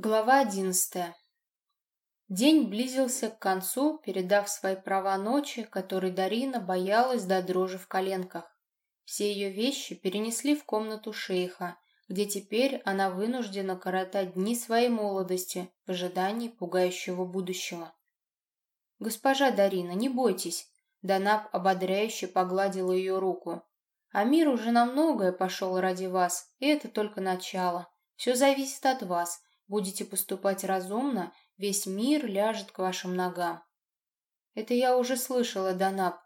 Глава одиннадцатая. День близился к концу, передав свои права ночи, которой Дарина боялась до дрожи в коленках. Все ее вещи перенесли в комнату шейха, где теперь она вынуждена коротать дни своей молодости в ожидании пугающего будущего. «Госпожа Дарина, не бойтесь», — Данаб ободряюще погладила ее руку. «А мир уже на многое пошел ради вас, и это только начало. Все зависит от вас» Будете поступать разумно, весь мир ляжет к вашим ногам. Это я уже слышала, Данаб.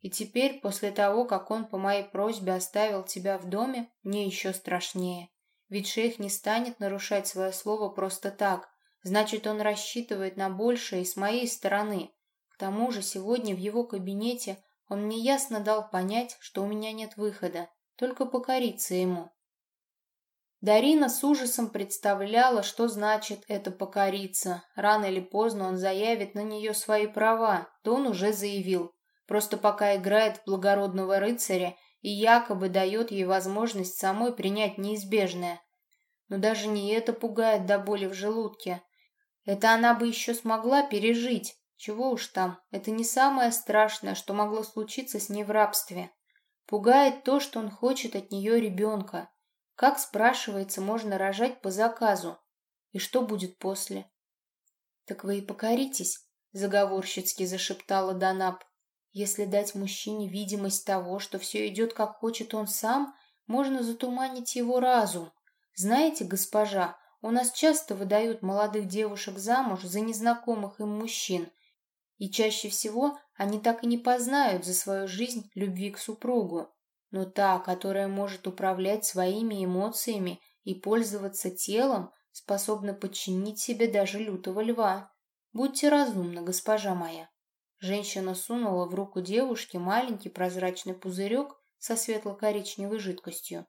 И теперь, после того, как он по моей просьбе оставил тебя в доме, мне еще страшнее. Ведь шейх не станет нарушать свое слово просто так. Значит, он рассчитывает на большее и с моей стороны. К тому же сегодня в его кабинете он мне ясно дал понять, что у меня нет выхода, только покориться ему. Дарина с ужасом представляла, что значит это покориться. Рано или поздно он заявит на нее свои права, то он уже заявил. Просто пока играет в благородного рыцаря и якобы дает ей возможность самой принять неизбежное. Но даже не это пугает до боли в желудке. Это она бы еще смогла пережить. Чего уж там, это не самое страшное, что могло случиться с ней в рабстве. Пугает то, что он хочет от нее ребенка. Как, спрашивается, можно рожать по заказу? И что будет после? Так вы и покоритесь, заговорщицки зашептала Данаб. Если дать мужчине видимость того, что все идет как хочет он сам, можно затуманить его разум. Знаете, госпожа, у нас часто выдают молодых девушек замуж за незнакомых им мужчин, и чаще всего они так и не познают за свою жизнь любви к супругу но та, которая может управлять своими эмоциями и пользоваться телом, способна подчинить себе даже лютого льва. Будьте разумны, госпожа моя. Женщина сунула в руку девушки маленький прозрачный пузырек со светло-коричневой жидкостью.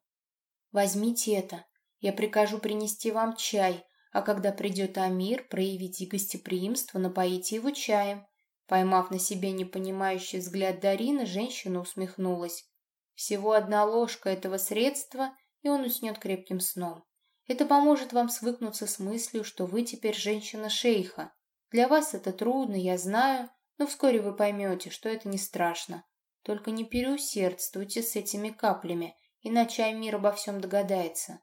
«Возьмите это. Я прикажу принести вам чай, а когда придет Амир, проявите гостеприимство, напоите его чаем». Поймав на себе непонимающий взгляд Дарины, женщина усмехнулась. Всего одна ложка этого средства, и он уснет крепким сном. Это поможет вам свыкнуться с мыслью, что вы теперь женщина-шейха. Для вас это трудно, я знаю, но вскоре вы поймете, что это не страшно. Только не переусердствуйте с этими каплями, иначе Амир обо всем догадается.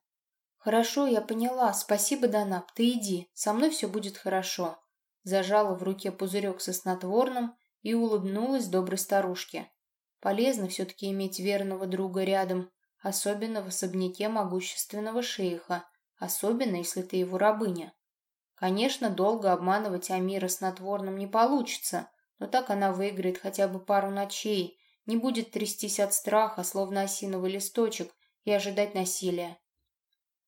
Хорошо, я поняла. Спасибо, Данаб. Ты иди, со мной все будет хорошо. Зажала в руке пузырек со снотворным и улыбнулась доброй старушке. Полезно все-таки иметь верного друга рядом, особенно в особняке могущественного шейха, особенно если ты его рабыня. Конечно, долго обманывать Амира снотворным не получится, но так она выиграет хотя бы пару ночей, не будет трястись от страха, словно осиновый листочек, и ожидать насилия.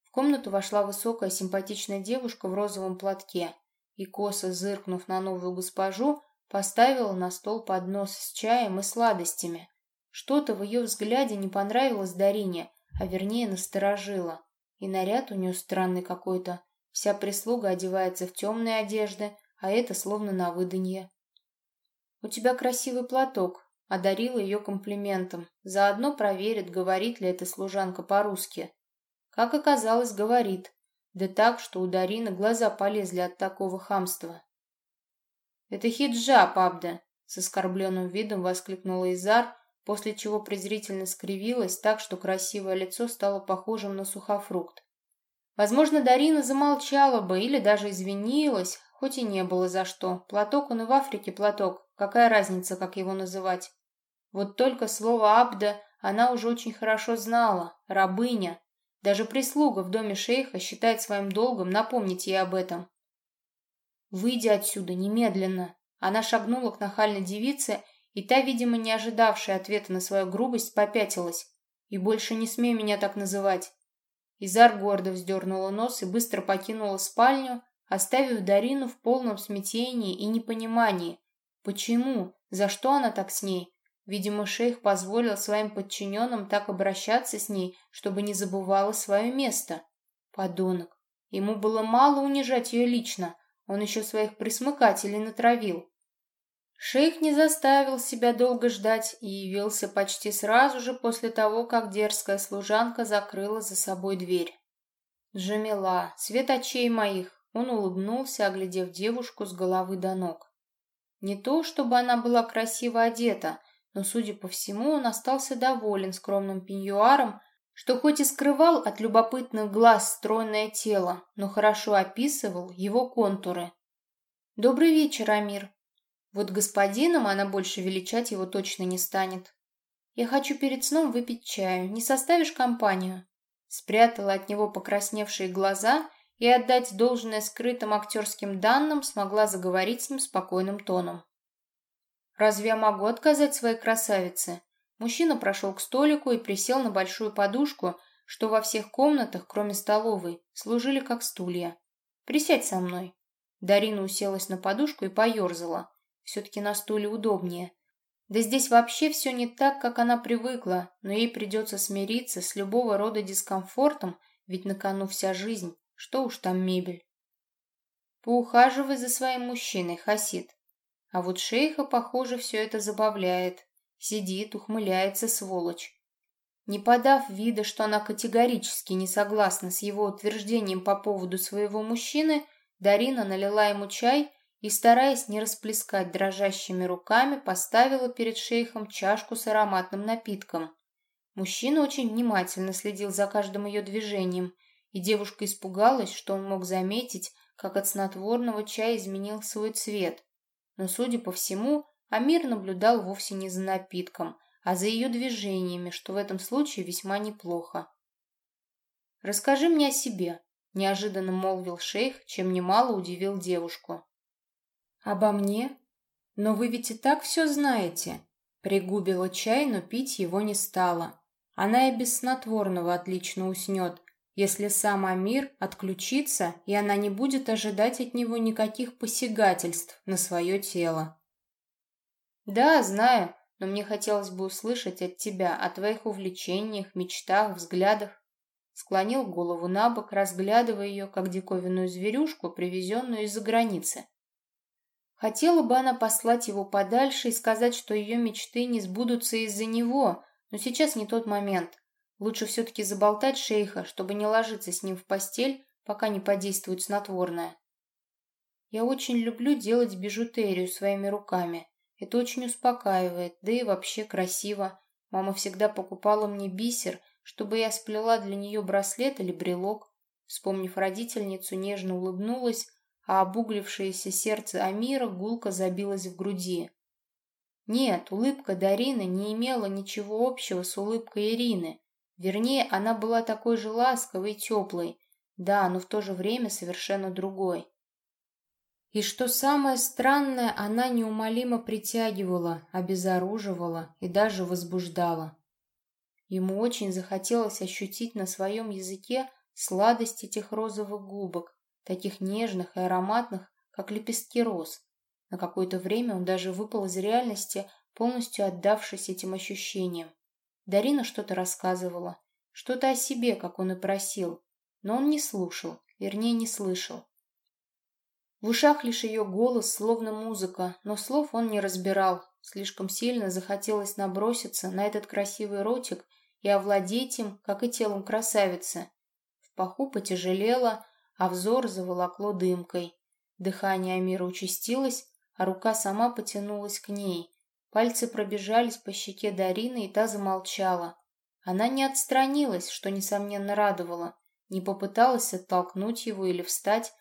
В комнату вошла высокая симпатичная девушка в розовом платке, и, косо зыркнув на новую госпожу, Поставила на стол поднос с чаем и сладостями. Что-то в ее взгляде не понравилось Дарине, а вернее насторожило. И наряд у нее странный какой-то. Вся прислуга одевается в темные одежды, а это словно на выданье. «У тебя красивый платок», — одарила ее комплиментом. Заодно проверит, говорит ли эта служанка по-русски. Как оказалось, говорит. Да так, что у Дарины глаза полезли от такого хамства. «Это хиджаб, Абда!» — с оскорбленным видом воскликнула Изар, после чего презрительно скривилась так, что красивое лицо стало похожим на сухофрукт. Возможно, Дарина замолчала бы или даже извинилась, хоть и не было за что. Платок он и в Африке платок, какая разница, как его называть. Вот только слово «абда» она уже очень хорошо знала, рабыня. Даже прислуга в доме шейха считает своим долгом напомнить ей об этом. «Выйди отсюда, немедленно!» Она шагнула к нахальной девице, и та, видимо, не ожидавшая ответа на свою грубость, попятилась. «И больше не смей меня так называть!» Изар гордо вздернула нос и быстро покинула спальню, оставив Дарину в полном смятении и непонимании. Почему? За что она так с ней? Видимо, шейх позволил своим подчиненным так обращаться с ней, чтобы не забывала свое место. Подонок. Ему было мало унижать ее лично, он еще своих присмыкателей натравил. Шейх не заставил себя долго ждать и явился почти сразу же после того, как дерзкая служанка закрыла за собой дверь. «Джамила, свет очей моих!» Он улыбнулся, оглядев девушку с головы до ног. Не то, чтобы она была красиво одета, но, судя по всему, он остался доволен скромным пеньюаром, что хоть и скрывал от любопытных глаз стройное тело, но хорошо описывал его контуры. «Добрый вечер, Амир. Вот господином она больше величать его точно не станет. Я хочу перед сном выпить чаю. Не составишь компанию?» Спрятала от него покрасневшие глаза и отдать должное скрытым актерским данным смогла заговорить с ним спокойным тоном. «Разве я могу отказать своей красавице?» Мужчина прошел к столику и присел на большую подушку, что во всех комнатах, кроме столовой, служили как стулья. «Присядь со мной». Дарина уселась на подушку и поерзала. Все-таки на стуле удобнее. Да здесь вообще все не так, как она привыкла, но ей придется смириться с любого рода дискомфортом, ведь на кону вся жизнь, что уж там мебель. Поухаживай за своим мужчиной, Хасид. А вот шейха, похоже, все это забавляет. Сидит, ухмыляется, сволочь. Не подав вида, что она категорически не согласна с его утверждением по поводу своего мужчины, Дарина налила ему чай и, стараясь не расплескать дрожащими руками, поставила перед шейхом чашку с ароматным напитком. Мужчина очень внимательно следил за каждым ее движением, и девушка испугалась, что он мог заметить, как от снотворного чай изменил свой цвет но, судя по всему, Амир наблюдал вовсе не за напитком, а за ее движениями, что в этом случае весьма неплохо. «Расскажи мне о себе», — неожиданно молвил шейх, чем немало удивил девушку. «Обо мне? Но вы ведь и так все знаете». Пригубила чай, но пить его не стала. Она и без снотворного отлично уснет, если сам Амир отключится, и она не будет ожидать от него никаких посягательств на свое тело. «Да, знаю, но мне хотелось бы услышать от тебя о твоих увлечениях, мечтах, взглядах». Склонил голову на бок, разглядывая ее, как диковинную зверюшку, привезенную из-за границы. Хотела бы она послать его подальше и сказать, что ее мечты не сбудутся из-за него, но сейчас не тот момент. Лучше все-таки заболтать шейха, чтобы не ложиться с ним в постель, пока не подействует снотворное. Я очень люблю делать бижутерию своими руками. Это очень успокаивает, да и вообще красиво. Мама всегда покупала мне бисер, чтобы я сплела для нее браслет или брелок. Вспомнив родительницу, нежно улыбнулась, а обуглившееся сердце Амира гулко забилось в груди. Нет, улыбка Дарины не имела ничего общего с улыбкой Ирины. Вернее, она была такой же ласковой и теплой, да, но в то же время совершенно другой. И что самое странное, она неумолимо притягивала, обезоруживала и даже возбуждала. Ему очень захотелось ощутить на своем языке сладость этих розовых губок, таких нежных и ароматных, как лепестки роз. На какое-то время он даже выпал из реальности, полностью отдавшись этим ощущениям. Дарина что-то рассказывала, что-то о себе, как он и просил, но он не слушал, вернее, не слышал. В ушах лишь ее голос, словно музыка, но слов он не разбирал. Слишком сильно захотелось наброситься на этот красивый ротик и овладеть им, как и телом красавицы. В паху потяжелело, а взор заволокло дымкой. Дыхание Амира участилось, а рука сама потянулась к ней, Пальцы пробежались по щеке Дарины, и та замолчала. Она не отстранилась, что, несомненно, радовало, не попыталась оттолкнуть его или встать,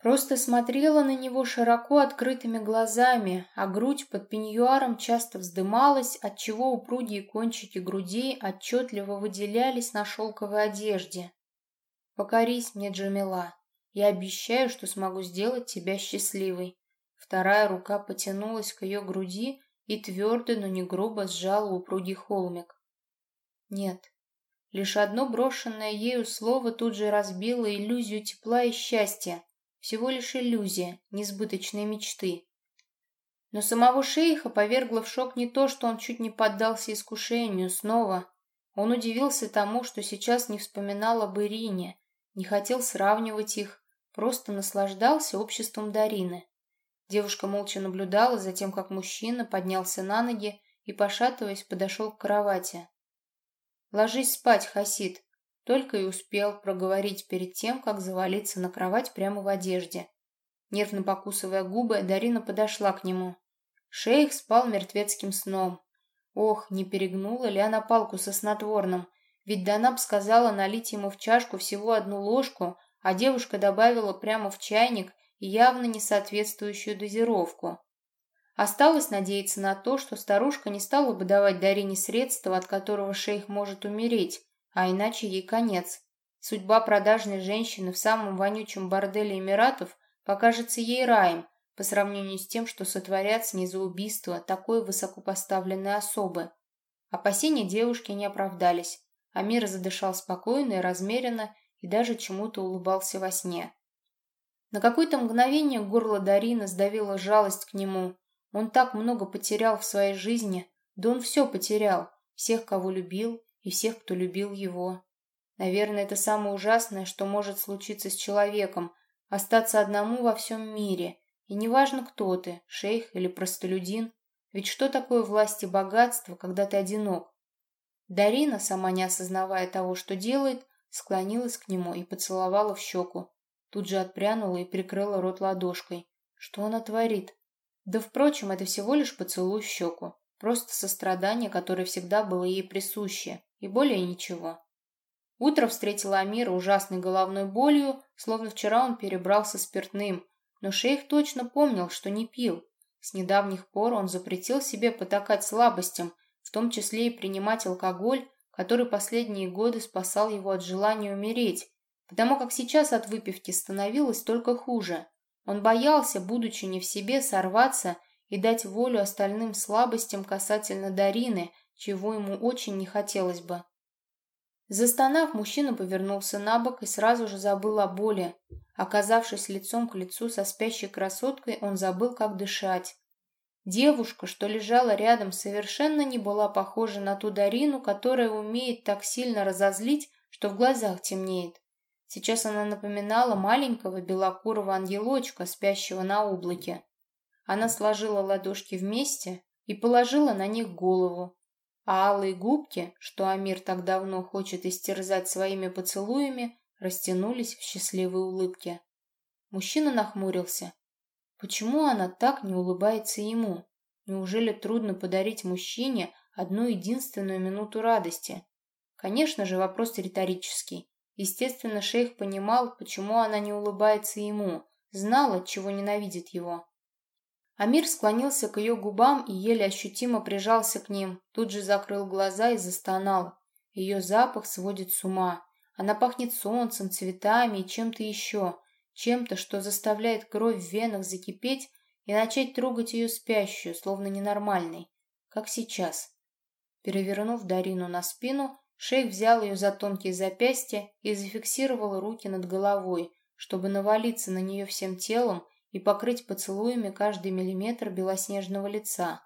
просто смотрела на него широко открытыми глазами, а грудь под пеньюаром часто вздымалась, отчего упругие кончики грудей отчетливо выделялись на шелковой одежде. «Покорись мне, Джамила. Я обещаю, что смогу сделать тебя счастливой». Вторая рука потянулась к ее груди, и твердо, но не грубо сжала упругий холмик. Нет, лишь одно брошенное ею слово тут же разбило иллюзию тепла и счастья. Всего лишь иллюзия, несбыточные мечты. Но самого шейха повергло в шок не то, что он чуть не поддался искушению снова. Он удивился тому, что сейчас не вспоминал об Ирине, не хотел сравнивать их, просто наслаждался обществом Дарины. Девушка молча наблюдала за тем, как мужчина поднялся на ноги и, пошатываясь, подошел к кровати. «Ложись спать, Хасид», — только и успел проговорить перед тем, как завалиться на кровать прямо в одежде. Нервно покусывая губы, Дарина подошла к нему. Шейх спал мертвецким сном. Ох, не перегнула ли она палку со снотворным? Ведь Данаб сказала налить ему в чашку всего одну ложку, а девушка добавила прямо в чайник явно несоответствующую дозировку. Осталось надеяться на то, что старушка не стала бы давать Дарине средства, от которого шейх может умереть, а иначе ей конец. Судьба продажной женщины в самом вонючем борделе Эмиратов покажется ей раем по сравнению с тем, что сотворят с ней за убийство такой высокопоставленной особы. Опасения девушки не оправдались. Амир задышал спокойно и размеренно и даже чему-то улыбался во сне. На какое-то мгновение горло Дарина сдавило жалость к нему. Он так много потерял в своей жизни, да он все потерял, всех, кого любил, и всех, кто любил его. Наверное, это самое ужасное, что может случиться с человеком, остаться одному во всем мире. И неважно, кто ты, шейх или простолюдин, ведь что такое власть и богатство, когда ты одинок? Дарина, сама не осознавая того, что делает, склонилась к нему и поцеловала в щеку. Тут же отпрянула и прикрыла рот ладошкой. Что она творит? Да, впрочем, это всего лишь поцелуй в щеку. Просто сострадание, которое всегда было ей присуще. И более ничего. Утро встретило Амира ужасной головной болью, словно вчера он перебрался спиртным. Но шейх точно помнил, что не пил. С недавних пор он запретил себе потакать слабостям, в том числе и принимать алкоголь, который последние годы спасал его от желания умереть, потому как сейчас от выпивки становилось только хуже. Он боялся, будучи не в себе, сорваться и дать волю остальным слабостям касательно Дарины, чего ему очень не хотелось бы. Застонав, мужчина повернулся на бок и сразу же забыл о боли. Оказавшись лицом к лицу со спящей красоткой, он забыл, как дышать. Девушка, что лежала рядом, совершенно не была похожа на ту Дарину, которая умеет так сильно разозлить, что в глазах темнеет. Сейчас она напоминала маленького белокурого ангелочка, спящего на облаке. Она сложила ладошки вместе и положила на них голову, а алые губки, что Амир так давно хочет истерзать своими поцелуями, растянулись в счастливой улыбке. Мужчина нахмурился. Почему она так не улыбается ему? Неужели трудно подарить мужчине одну единственную минуту радости? Конечно же, вопрос риторический. Естественно, шейх понимал, почему она не улыбается ему, знал, от чего ненавидит его. Амир склонился к ее губам и еле ощутимо прижался к ним, тут же закрыл глаза и застонал. Ее запах сводит с ума. Она пахнет солнцем, цветами и чем-то еще, чем-то, что заставляет кровь в венах закипеть и начать трогать ее спящую, словно ненормальной, как сейчас. Перевернув Дарину на спину, шейх взял ее за тонкие запястья и зафиксировал руки над головой, чтобы навалиться на нее всем телом и покрыть поцелуями каждый миллиметр белоснежного лица.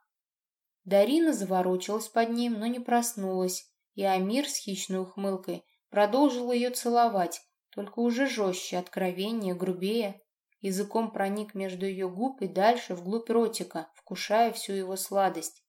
Дарина заворочилась под ним, но не проснулась, и Амир с хищной ухмылкой продолжил ее целовать, только уже жестче, откровеннее, грубее. Языком проник между ее губ и дальше вглубь ротика, вкушая всю его сладость.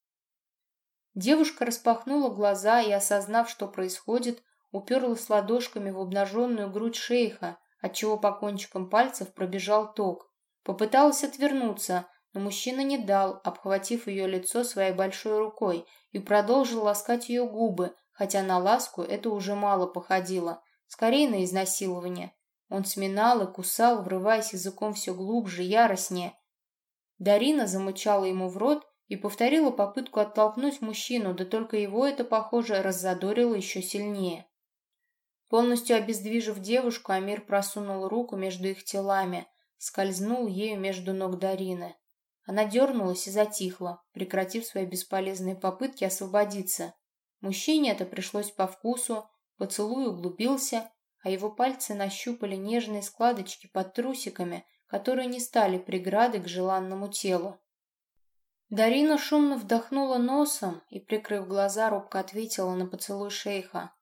Девушка распахнула глаза и, осознав, что происходит, уперлась ладошками в обнаженную грудь шейха, отчего по кончикам пальцев пробежал ток. Попыталась отвернуться, но мужчина не дал, обхватив ее лицо своей большой рукой, и продолжил ласкать ее губы, хотя на ласку это уже мало походило, скорее на изнасилование. Он сминал и кусал, врываясь языком все глубже, яростнее. Дарина замычала ему в рот и повторила попытку оттолкнуть мужчину, да только его это, похоже, раззадорило еще сильнее. Полностью обездвижив девушку, Амир просунул руку между их телами, скользнул ею между ног Дарины. Она дернулась и затихла, прекратив свои бесполезные попытки освободиться. Мужчине это пришлось по вкусу, поцелуй углубился, а его пальцы нащупали нежные складочки под трусиками, которые не стали преградой к желанному телу. Дарина шумно вдохнула носом и, прикрыв глаза, робко ответила на поцелуй шейха.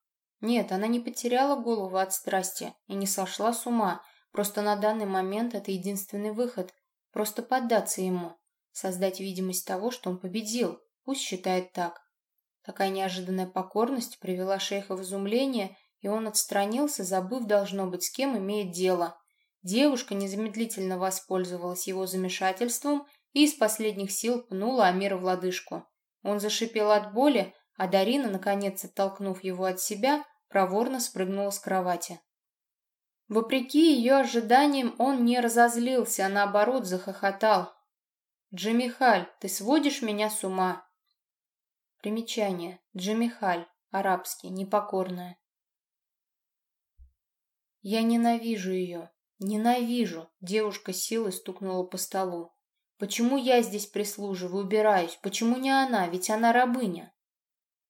Нет, она не потеряла голову от страсти и не сошла с ума, Просто на данный момент это единственный выход. Просто поддаться ему. Создать видимость того, что он победил. Пусть считает так. Такая неожиданная покорность привела шейха в изумление, и он отстранился, забыв, должно быть, с кем имеет дело. Девушка незамедлительно воспользовалась его замешательством и из последних сил пнула Амира в лодыжку. Он зашипел от боли, а Дарина, наконец оттолкнув его от себя, проворно спрыгнула с кровати. Вопреки ее ожиданиям, он не разозлился, а наоборот захохотал. «Джамихаль, ты сводишь меня с ума!» Примечание. Джамихаль. Арабский. Непокорная. «Я ненавижу ее. Ненавижу!» Девушка силой стукнула по столу. «Почему я здесь прислуживаю, убираюсь? Почему не она? Ведь она рабыня!»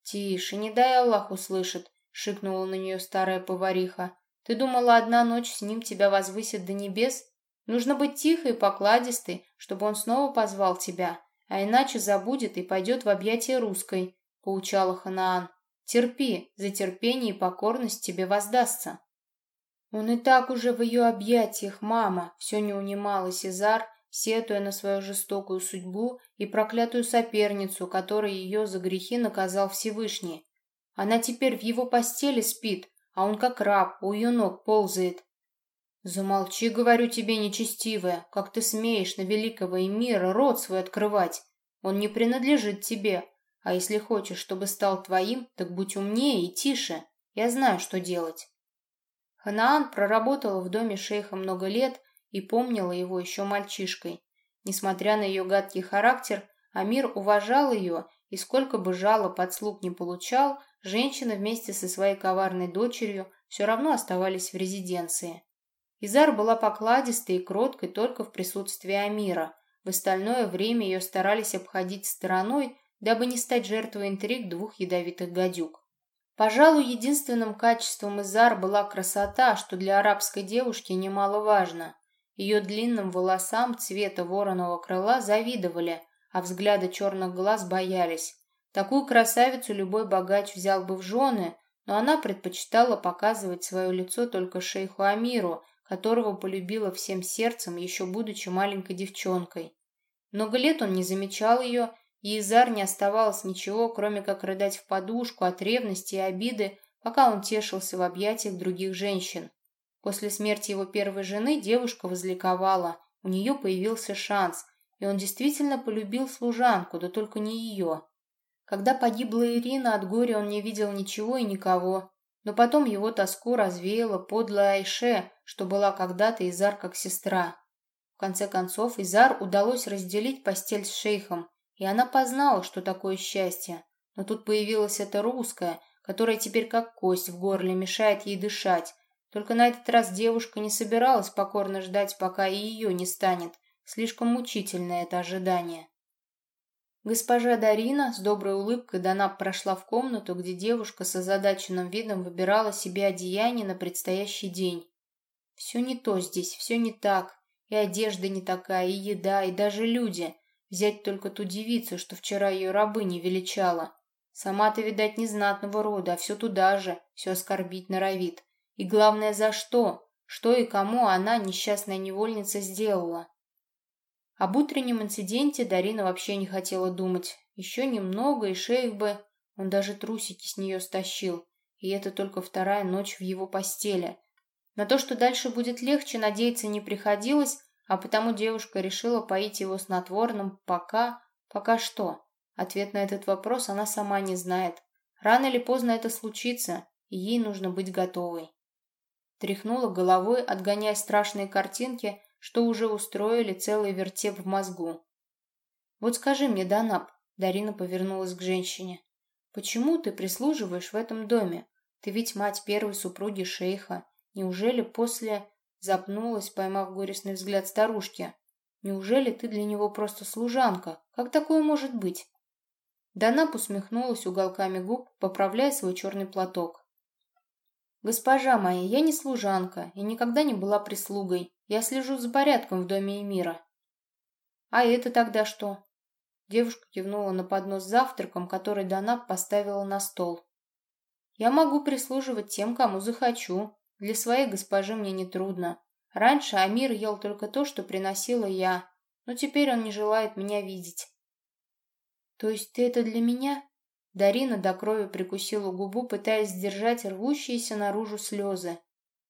«Тише, не дай Аллах услышит!» — шикнула на нее старая повариха. Ты думала, одна ночь с ним тебя возвысит до небес? Нужно быть тихой и покладистой, чтобы он снова позвал тебя, а иначе забудет и пойдет в объятия русской», — поучала Ханаан. «Терпи, за терпение и покорность тебе воздастся». «Он и так уже в ее объятиях, мама», — все не унималась Изар, сетуя на свою жестокую судьбу и проклятую соперницу, которой ее за грехи наказал Всевышний. Она теперь в его постели спит, а он как раб у ее ног ползает. Замолчи, говорю тебе, нечестивая, как ты смеешь на великого эмира рот свой открывать. Он не принадлежит тебе, а если хочешь, чтобы стал твоим, так будь умнее и тише. Я знаю, что делать. Ханаан проработала в доме шейха много лет и помнила его еще мальчишкой. Несмотря на ее гадкий характер, Амир уважал ее и сколько бы жалоб от слуг не получал, женщина вместе со своей коварной дочерью все равно оставались в резиденции. Изар была покладистой и кроткой только в присутствии Амира. В остальное время ее старались обходить стороной, дабы не стать жертвой интриг двух ядовитых гадюк. Пожалуй, единственным качеством Изар была красота, что для арабской девушки немаловажно. Ее длинным волосам цвета вороного крыла завидовали, а взгляды черных глаз боялись. Такую красавицу любой богач взял бы в жены, но она предпочитала показывать свое лицо только шейху Амиру, которого полюбила всем сердцем, еще будучи маленькой девчонкой. Много лет он не замечал ее, и Изар не оставалось ничего, кроме как рыдать в подушку от ревности и обиды, пока он тешился в объятиях других женщин. После смерти его первой жены девушка возликовала, у нее появился шанс, и он действительно полюбил служанку, да только не ее. Когда погибла Ирина, от горя он не видел ничего и никого, но потом его тоску развеяла подлая Айше, что была когда-то Изар как сестра. В конце концов, Изар удалось разделить постель с шейхом, и она познала, что такое счастье. Но тут появилась эта русская, которая теперь как кость в горле мешает ей дышать. Только на этот раз девушка не собиралась покорно ждать, пока и ее не станет, Слишком мучительное это ожидание. Госпожа Дарина с доброй улыбкой Дана прошла в комнату, где девушка с озадаченным видом выбирала себе одеяние на предстоящий день. Все не то здесь, все не так. И одежда не такая, и еда, и даже люди. Взять только ту девицу, что вчера ее рабыней величала. Сама-то, видать, незнатного рода, а все туда же, все оскорбить норовит. И главное, за что? Что и кому она, несчастная невольница, сделала? Об утреннем инциденте Дарина вообще не хотела думать. Еще немного, и шейх бы... Он даже трусики с нее стащил. И это только вторая ночь в его постели. На то, что дальше будет легче, надеяться не приходилось, а потому девушка решила поить его снотворным пока... Пока что? Ответ на этот вопрос она сама не знает. Рано или поздно это случится, и ей нужно быть готовой. Тряхнула головой, отгоняя страшные картинки, что уже устроили целый вертеп в мозгу. «Вот скажи мне, Данаб», — Дарина повернулась к женщине, «почему ты прислуживаешь в этом доме? Ты ведь мать первой супруги шейха. Неужели после...» Запнулась, поймав горестный взгляд старушки. «Неужели ты для него просто служанка? Как такое может быть?» Данаб усмехнулась уголками губ, поправляя свой черный платок. «Госпожа моя, я не служанка и никогда не была прислугой. Я слежу за порядком в доме Эмира». «А это тогда что?» Девушка кивнула на поднос с завтраком, который Данаб поставила на стол. «Я могу прислуживать тем, кому захочу. Для своей госпожи мне не трудно. Раньше Амир ел только то, что приносила я, но теперь он не желает меня видеть». «То есть ты это для меня?» Дарина до крови прикусила губу, пытаясь сдержать рвущиеся наружу слезы.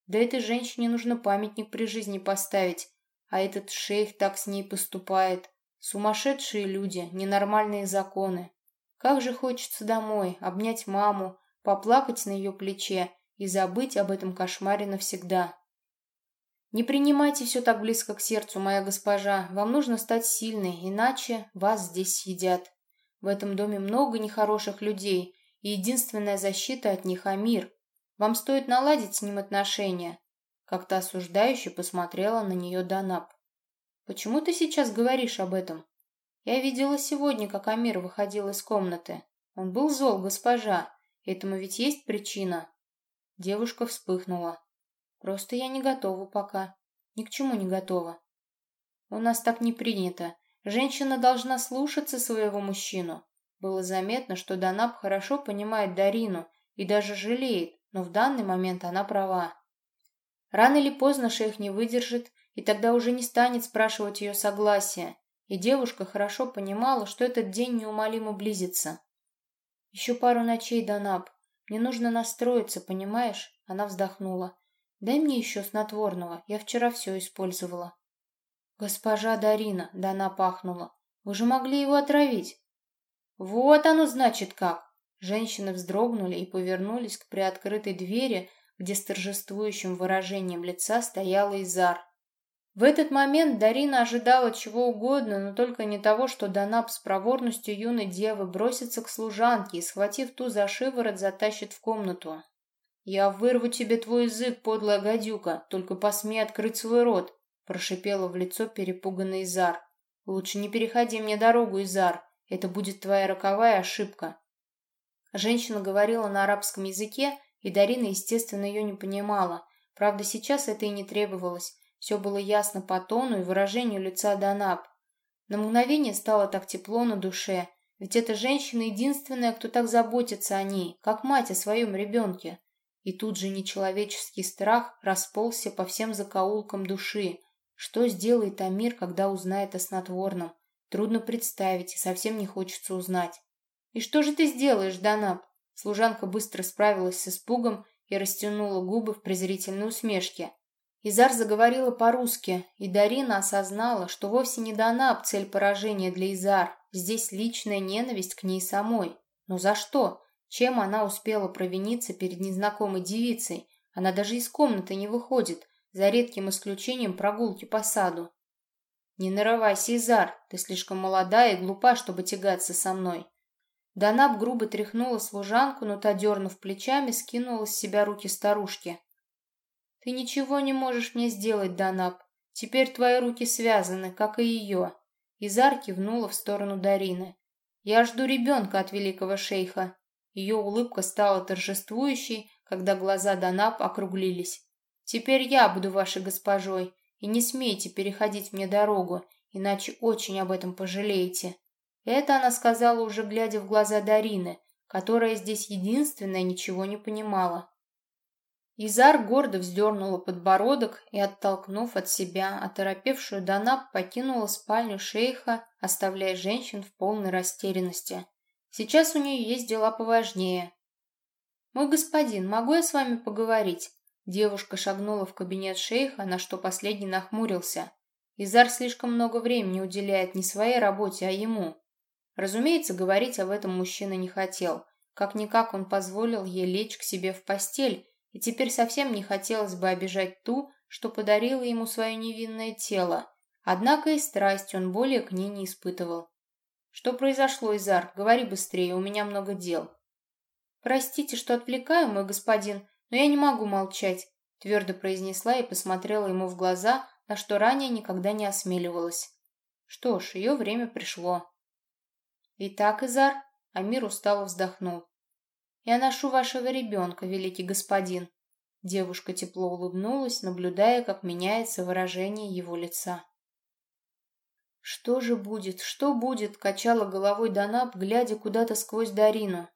Да этой женщине нужно памятник при жизни поставить, а этот шейх так с ней поступает. Сумасшедшие люди, ненормальные законы. Как же хочется домой, обнять маму, поплакать на ее плече и забыть об этом кошмаре навсегда. Не принимайте все так близко к сердцу, моя госпожа. Вам нужно стать сильной, иначе вас здесь съедят. В этом доме много нехороших людей, и единственная защита от них – Амир. Вам стоит наладить с ним отношения. Как-то осуждающе посмотрела на нее Данаб. «Почему ты сейчас говоришь об этом?» «Я видела сегодня, как Амир выходил из комнаты. Он был зол, госпожа. Этому ведь есть причина». Девушка вспыхнула. «Просто я не готова пока. Ни к чему не готова. У нас так не принято. Женщина должна слушаться своего мужчину». Было заметно, что Данаб хорошо понимает Дарину и даже жалеет, но в данный момент она права. Рано или поздно шейх не выдержит, и тогда уже не станет спрашивать ее согласия, и девушка хорошо понимала, что этот день неумолимо близится. «Еще пару ночей, Данаб. Мне нужно настроиться, понимаешь?» Она вздохнула. «Дай мне еще снотворного. Я вчера все использовала». «Госпожа Дарина», — Дана пахнула. «Вы же могли его отравить». «Вот оно значит как!» Женщины вздрогнули и повернулись к приоткрытой двери, где с торжествующим выражением лица стояла Изар. В этот момент Дарина ожидала чего угодно, но только не того, что Данаб с проворностью юной девы бросится к служанке и, схватив ту за шиворот, затащит в комнату. «Я вырву тебе твой язык, подлая гадюка, только посмей открыть свой рот», прошипела в лицо перепуганный Изар. «Лучше не переходи мне дорогу, Изар, это будет твоя роковая ошибка». Женщина говорила на арабском языке, и Дарина, естественно, ее не понимала. Правда, сейчас это и не требовалось. Все было ясно по тону и выражению лица Данаб. На мгновение стало так тепло на душе, ведь эта женщина единственная, кто так заботится о ней, как мать о своем ребенке. И тут же нечеловеческий страх расползся по всем закоулкам души. Что сделает Амир, когда узнает о снотворном? Трудно представить и совсем не хочется узнать. «И что же ты сделаешь, Данаб?» Служанка быстро справилась с испугом и растянула губы в презрительной усмешке. Изар заговорила по-русски, и Дарина осознала, что вовсе не дана об цель поражения для Изар. Здесь личная ненависть к ней самой. Но за что? Чем она успела провиниться перед незнакомой девицей? Она даже из комнаты не выходит, за редким исключением прогулки по саду. «Не нарывайся, Изар, ты слишком молодая и глупа, чтобы тягаться со мной». Данаб грубо тряхнула служанку, но та, дернув плечами, скинула с себя руки старушки. «Ты ничего не можешь мне сделать, Данаб. Теперь твои руки связаны, как и ее». Изар кивнула в сторону Дарины. «Я жду ребенка от великого шейха». Ее улыбка стала торжествующей, когда глаза Данаб округлились. «Теперь я буду вашей госпожой, и не смейте переходить мне дорогу, иначе очень об этом пожалеете». Это она сказала уже глядя в глаза Дарины, которая здесь единственная ничего не понимала. Изар гордо вздернула подбородок и, оттолкнув от себя оторопевшую Данаб, покинула спальню шейха, оставляя женщин в полной растерянности. Сейчас у нее есть дела поважнее. «Мой господин, могу я с вами поговорить?» Девушка шагнула в кабинет шейха, на что последний нахмурился. Изар слишком много времени уделяет не своей работе, а ему. Разумеется, говорить об этом мужчина не хотел. Как-никак он позволил ей лечь к себе в постель, и теперь совсем не хотелось бы обижать ту, что подарила ему свое невинное тело. Однако и страсть он более к ней не испытывал. «Что произошло, Изар? Говори быстрее, у меня много дел». «Простите, что отвлекаю, мой господин, но я не могу молчать», твердо произнесла и посмотрела ему в глаза, на что ранее никогда не осмеливалась. Что ж, ее время пришло. «Итак, Изар?» Амир устало вздохнул. «Я ношу вашего ребенка, великий господин». Девушка тепло улыбнулась, наблюдая, как меняется выражение его лица. «Что же будет, что будет?» — качала головой Данаб, глядя куда-то сквозь Дарину.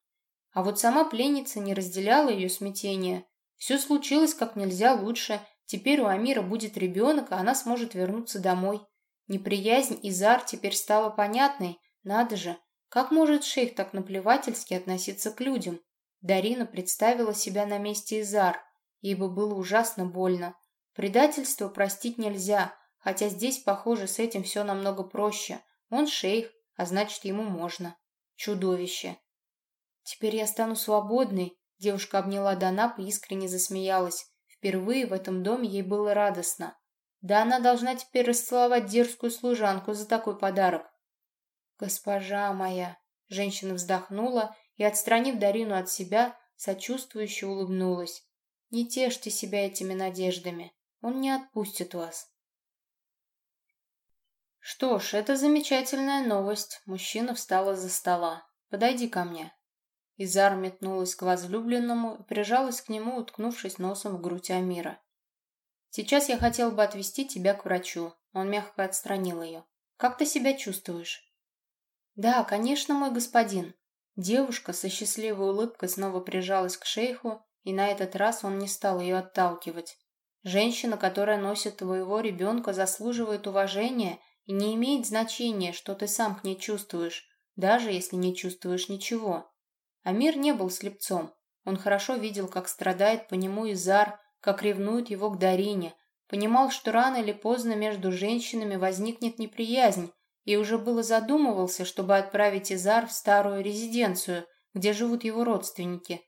А вот сама пленница не разделяла ее смятение. Все случилось как нельзя лучше. Теперь у Амира будет ребенок, а она сможет вернуться домой. Неприязнь Изар теперь стала понятной. Надо же, Как может шейх так наплевательски относиться к людям? Дарина представила себя на месте Изар. Ей бы было ужасно больно. Предательство простить нельзя, хотя здесь, похоже, с этим все намного проще. Он шейх, а значит, ему можно. Чудовище. Теперь я стану свободной. Девушка обняла Данап и искренне засмеялась. Впервые в этом доме ей было радостно. Да она должна теперь расцеловать дерзкую служанку за такой подарок. «Госпожа моя!» Женщина вздохнула и, отстранив Дарину от себя, сочувствующе улыбнулась. «Не тешьте себя этими надеждами. Он не отпустит вас». «Что ж, это замечательная новость». Мужчина встал из-за стола. «Подойди ко мне». Изар метнулась к возлюбленному и прижалась к нему, уткнувшись носом в грудь Амира. «Сейчас я хотел бы отвезти тебя к врачу». Он мягко отстранил ее. «Как ты себя чувствуешь?» «Да, конечно, мой господин». Девушка со счастливой улыбкой снова прижалась к шейху, и на этот раз он не стал ее отталкивать. Женщина, которая носит твоего ребенка, заслуживает уважения и не имеет значения, что ты сам к ней чувствуешь, даже если не чувствуешь ничего. Амир не был слепцом. Он хорошо видел, как страдает по нему Изар, как ревнует его к Дарине, понимал, что рано или поздно между женщинами возникнет неприязнь, и уже было задумывался, чтобы отправить Изар в старую резиденцию, где живут его родственники.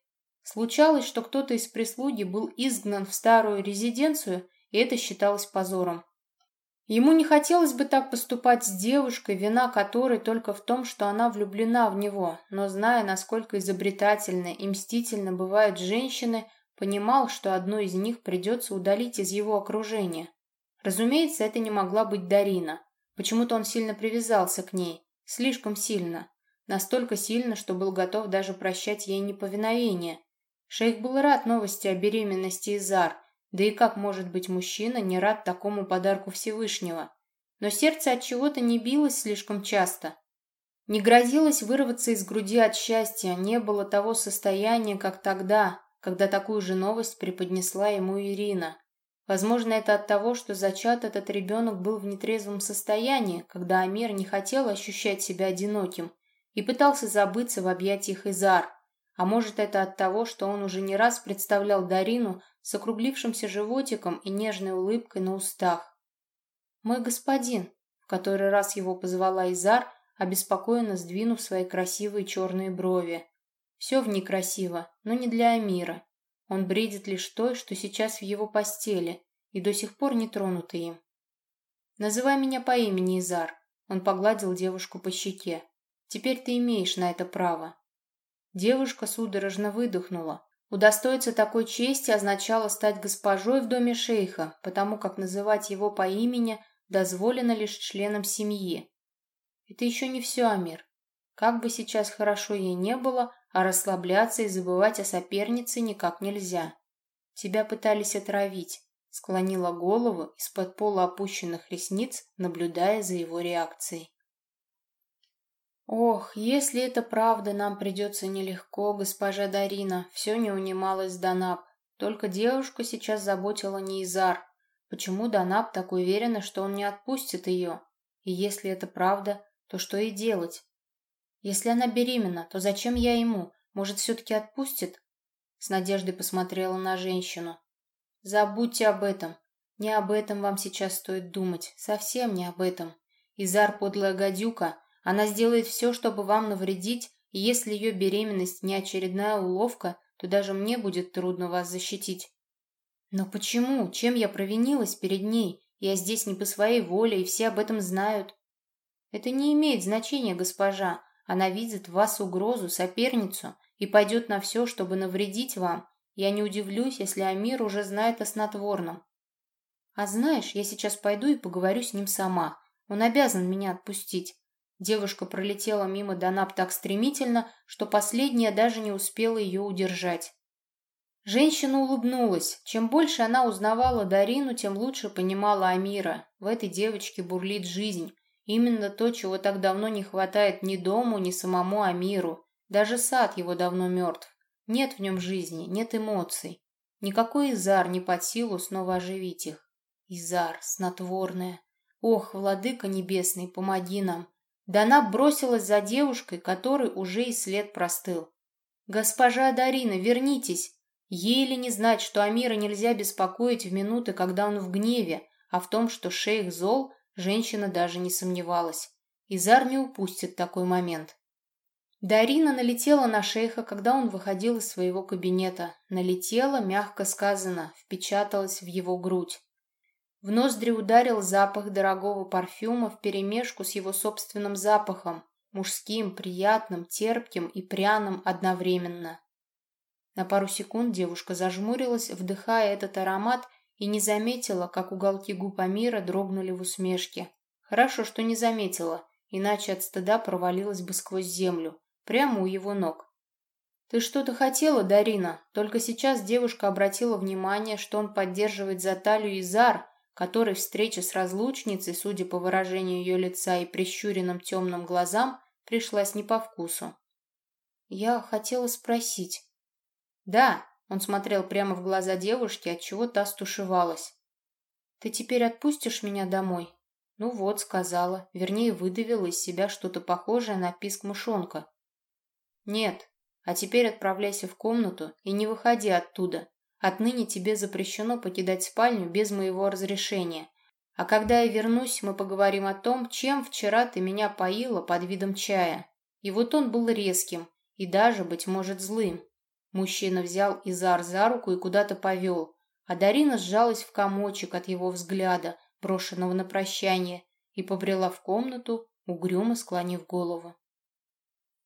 Случалось, что кто-то из прислуги был изгнан в старую резиденцию, и это считалось позором. Ему не хотелось бы так поступать с девушкой, вина которой только в том, что она влюблена в него, но зная, насколько изобретательны и мстительно бывают женщины, понимал, что одну из них придется удалить из его окружения. Разумеется, это не могла быть Дарина. Почему-то он сильно привязался к ней. Слишком сильно. Настолько сильно, что был готов даже прощать ей неповиновение. Шейх был рад новости о беременности Изар, да и как может быть мужчина не рад такому подарку Всевышнего? Но сердце от чего-то не билось слишком часто. Не грозилось вырваться из груди от счастья, не было того состояния, как тогда, когда такую же новость преподнесла ему Ирина. Возможно, это от того, что зачат этот ребенок был в нетрезвом состоянии, когда Амир не хотел ощущать себя одиноким и пытался забыться в объятиях Изар. А может, это от того, что он уже не раз представлял Дарину с округлившимся животиком и нежной улыбкой на устах. «Мой господин», — в который раз его позвала Изар, обеспокоенно сдвинув свои красивые черные брови. Все в ней красиво, но не для Амира. Он бредит лишь той, что сейчас в его постели, и до сих пор не тронуты им. «Называй меня по имени Изар», — он погладил девушку по щеке. «Теперь ты имеешь на это право». Девушка судорожно выдохнула. Удостоиться такой чести означало стать госпожой в доме шейха, потому как называть его по имени дозволено лишь членам семьи. Это еще не все, Амир. Как бы сейчас хорошо ей не было, а расслабляться и забывать о сопернице никак нельзя. Тебя пытались отравить. Склонила голову из-под пола опущенных ресниц, наблюдая за его реакцией. Ох, если это правда, нам придется нелегко, госпожа Дарина. Все не унималась Данаб. Только девушку сейчас заботила не Изар. Почему Данаб так уверена, что он не отпустит ее? И если это правда, то что ей делать? Если она беременна, то зачем я ему? Может, все-таки отпустит? С надеждой посмотрела на женщину. Забудьте об этом. Не об этом вам сейчас стоит думать. Совсем не об этом. Изар подлая гадюка. Она сделает все, чтобы вам навредить, и если ее беременность не очередная уловка, то даже мне будет трудно вас защитить. Но почему? Чем я провинилась перед ней? Я здесь не по своей воле, и все об этом знают. Это не имеет значения, госпожа. Она видит в вас угрозу, соперницу, и пойдет на все, чтобы навредить вам. Я не удивлюсь, если Амир уже знает о снотворном. А знаешь, я сейчас пойду и поговорю с ним сама. Он обязан меня отпустить. Девушка пролетела мимо Данаб так стремительно, что последняя даже не успела ее удержать. Женщина улыбнулась. Чем больше она узнавала Дарину, тем лучше понимала Амира. В этой девочке бурлит жизнь. Именно то, чего так давно не хватает ни дому, ни самому Амиру. Даже сад его давно мертв. Нет в нем жизни, нет эмоций. Никакой Изар не под силу снова оживить их. Изар, снотворная. Ох, владыка небесный, помоги нам. Дана бросилась за девушкой, которой уже и след простыл. «Госпожа Дарина, вернитесь!» Ей ли не знать, что Амира нельзя беспокоить в минуты, когда он в гневе, а в том, что шейх зол, женщина даже не сомневалась. Изар не упустит такой момент. Дарина налетела на шейха, когда он выходил из своего кабинета. Налетела, мягко сказано, впечаталась в его грудь. В ноздри ударил запах дорогого парфюма вперемешку с его собственным запахом, мужским, приятным, терпким и пряным одновременно. На пару секунд девушка зажмурилась, вдыхая этот аромат, и не заметила, как уголки губ Амира дрогнули в усмешке. Хорошо, что не заметила, иначе от стыда провалилась бы сквозь землю, прямо у его ног. «Ты что-то хотела, Дарина?» Только сейчас девушка обратила внимание, что он поддерживает за талию Изар, которой встреча с разлучницей, судя по выражению ее лица и прищуренным темным глазам, пришлась не по вкусу. «Я хотела спросить». «Да», — он смотрел прямо в глаза девушки, отчего та стушевалась. «Ты теперь отпустишь меня домой?» «Ну вот», — сказала, вернее, выдавила из себя что-то похожее на писк мышонка. «Нет, а теперь отправляйся в комнату и не выходи оттуда. Отныне тебе запрещено покидать спальню без моего разрешения. А когда я вернусь, мы поговорим о том, чем вчера ты меня поила под видом чая. И вот он был резким и даже, быть может, злым. Мужчина взял Изар за руку и куда-то повел, а Дарина сжалась в комочек от его взгляда, брошенного на прощание, и побрела в комнату, угрюмо склонив голову.